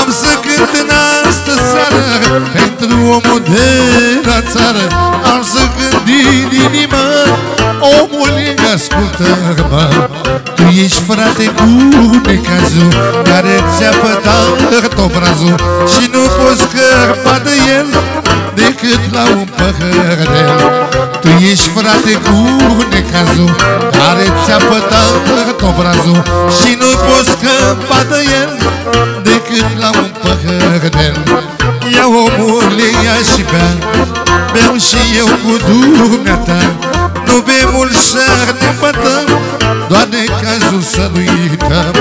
Am să cânt în astă seară Pentru omul de la țară. Am să cânt din inimă Omule, ascultă-mă Tu ești frate cu necazul Care ți-a pătat obrazul Și nu poți scăpa de el Decât la un păhărel. Tu ești frate cu necazul Care ți-a pătat obrazul Și nu poți scăpa de el Decât la un păhărel. Ia omule, ia și bea Beau și eu cu dumneata. Nu bem mult să ne bătăm Doar de cazul să nu uităm.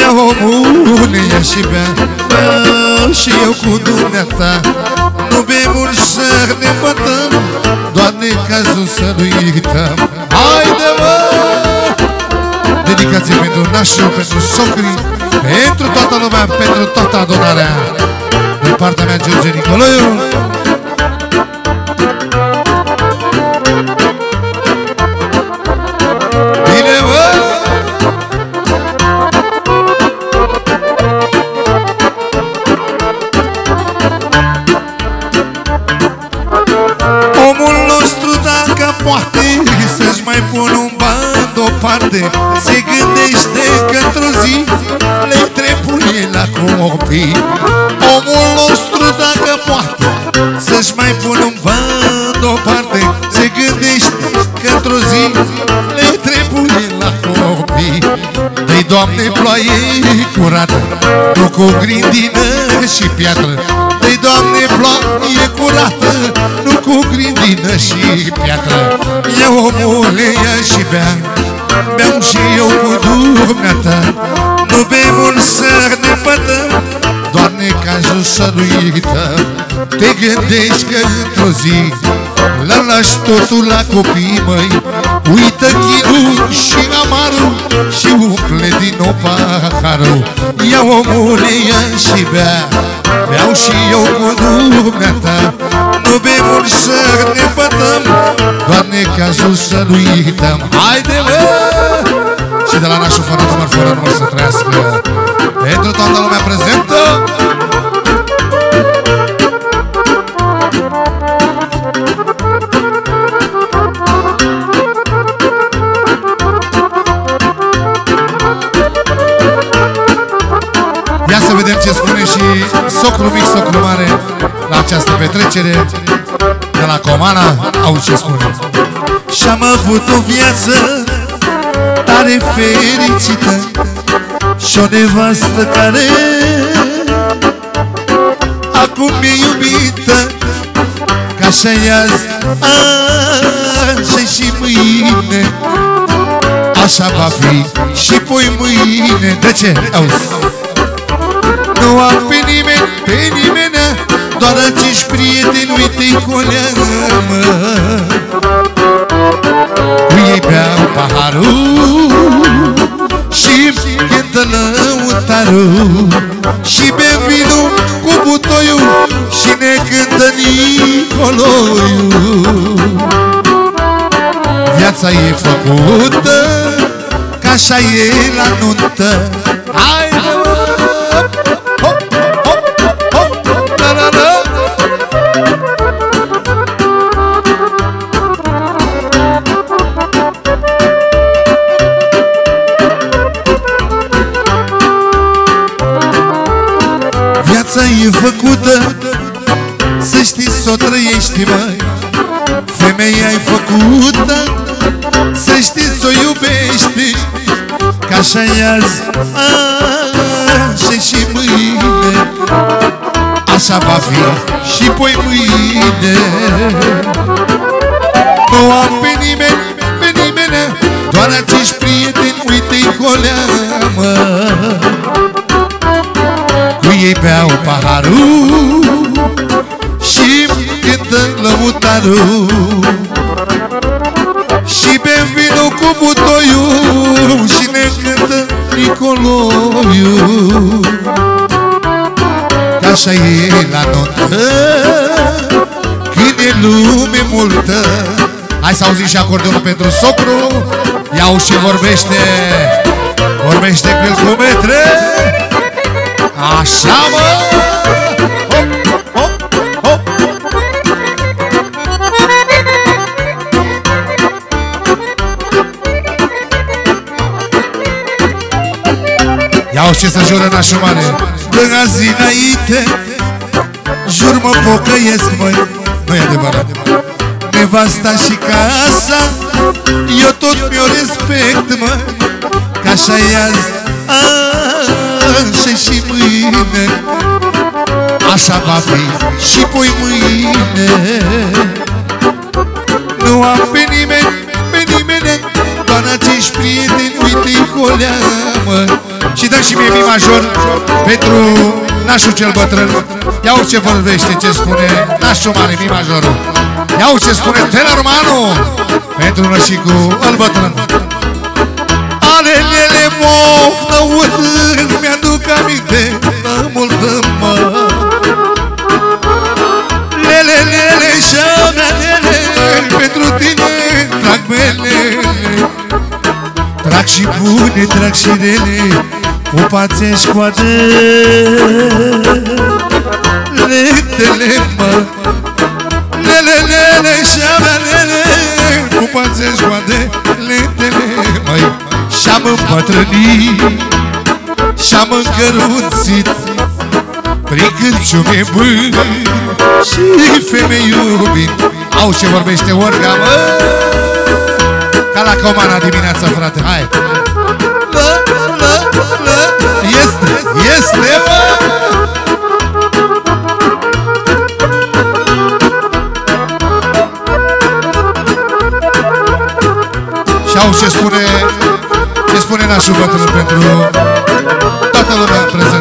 Ia omule, ia și bea Beau și eu cu dumneata Nu bem mult să ne bătăm Doar de cazul să nu uităm Haide mă! Dedicație pentru nașul, pentru socrii Pentru toată lumea, pentru toată adunarea. De partea mea, George Nicoloiu ban deoparte Se gândește că într-o zi Le trebuie la copii. Omul nostru dacă poate Să-și mai pun un ban deoparte Se gândește că într-o zi Le trebuie la copii. Dă-i Doamne ploaie curată Nu cu grindină și piatră. Dă-i Doamne ploaie curată Nu cu grindină și piatră. Ia omule, ia și bea Beau și eu cu dumneata. Nu bem mult să ne bătăm Doar necazul să nu uităm Te gândești că într-o zi La lași totul la copii măi. Uită chinul și amarul Și umple din nou paharul. Ia omule, ia și bea. Beau și eu cu dumneata Nu bem mult să ne bătăm Doar necazul să nu uităm Haide mă! Și de la nașul fără număr, fără număr să trăiască. Pentru toată lumea prezentă petrecere De la Comana Auzi ce spune Și-am avut o viață Tare fericită Și o nevastă care Acum e iubită Ca așa azi Așa și mâine. Așa va fi și poi mâine. De ce? Auzi. Nu am pe nimeni, pe nimeni Doar acești prieteni, uite-i coleamă Cu ei beau paharul Și cântă lăutarul. Și bem vinul cu butoiul Și ne cântă Nicoloiu Viața e făcută Ca așa e la nuntă Viața e făcută. Să știi să o trăiești, măi. Femeia e făcută. Să știi să o iubești Ca așa e azi. Așa și mâine. Așa va fi și poi mâine. Nu am pe nimeni, pe nimeni Doar acești prieteni, uite-i coleamă. Cu ei beau paharul Și cântă lăutarul Și bem vinul cu butoiul Și ne cântă Nicoloiu Că așa e la notă Când e lume multă. Hai să auzim și acordeonul pentru socru. Iau și vorbește Vorbește cu el cu metre Așa mă! Iau ce să jură nașul mare Când azi înainte Jur mă pocăiesc, măi. Nu-i adevărat. Nevasta și casa Eu tot mi-o respect, mă Ca așa e azi Așa va fi și poi mâine. Nu am pe nimeni, pe nimeni Doar acești prieteni, uite-i colea, mă. Și dă și mie mi major pentru nașul cel bătrân. Ia ce vorbește, ce spune nașul mare, mi majorul. Ia ce spune Telermanu pentru nășicul îl bătrân. Alelele mof, năutând, mi-aduc aminte la multă mă melele și abradele Pentru tine trag melele Trag și bune, trag și rele Cu pațe scoate Lentele mă. Lelelele și abradele Cu pațe scoate Lentele măi. Și-am îmbătrânit Și-am încărunțit prin cârciume bânt Și femei iubit Au ce vorbește orga, mă Ca la comana dimineața, frate, hai. Este, este, mă! Și au ce spune Ce spune nașul bătrân pentru Toată lumea prezentă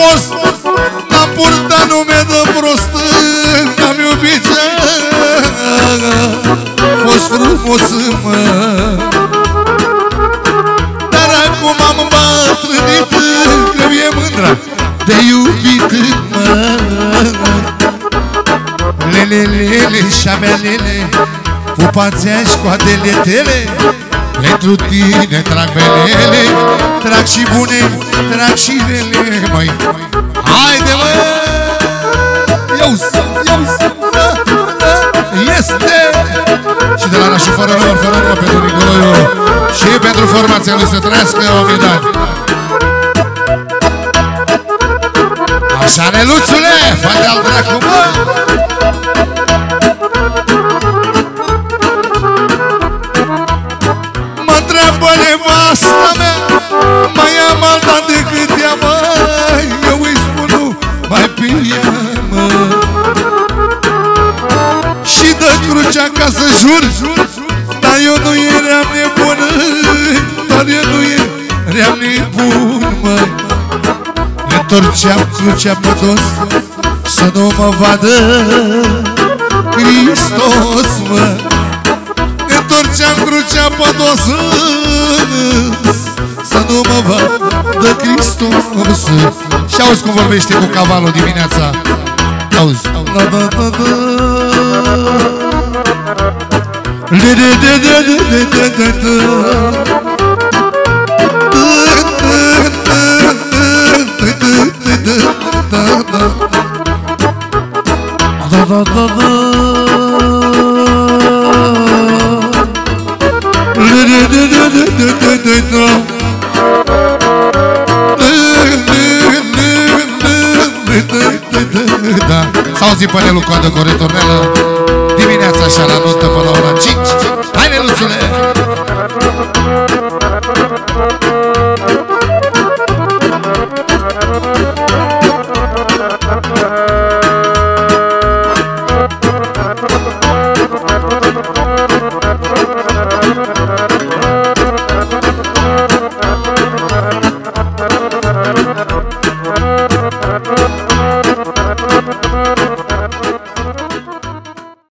fost N-am purtat nume de prost N-am iubit Fost frumos mă. Bătrânit Că e mândra de iubit mă. Lele, lele, șamelele Pupația și coadele tele Pentru tine trag belele Trag și bune, trag și rele Măi, haide mă! Iau, iau, Este! Și de la nașul fără număr, fără număr Pentru Nicoloiu Și pentru formația lui să trăiască o mie de ani Așa, Neluțule, fă al dracu, mă! Mă Întorceam crucea pe dos Să nu mă vadă Hristos, mă. Întorceam crucea pe dos Să nu mă vadă Hristos. Și auzi cum vorbește cu cavalul dimineața. Auzi. La da da da. Le de de de de de de de da da da da. S-a auzit pănelul coadă cu o retornelă Dimineața așa la notă până la ora 5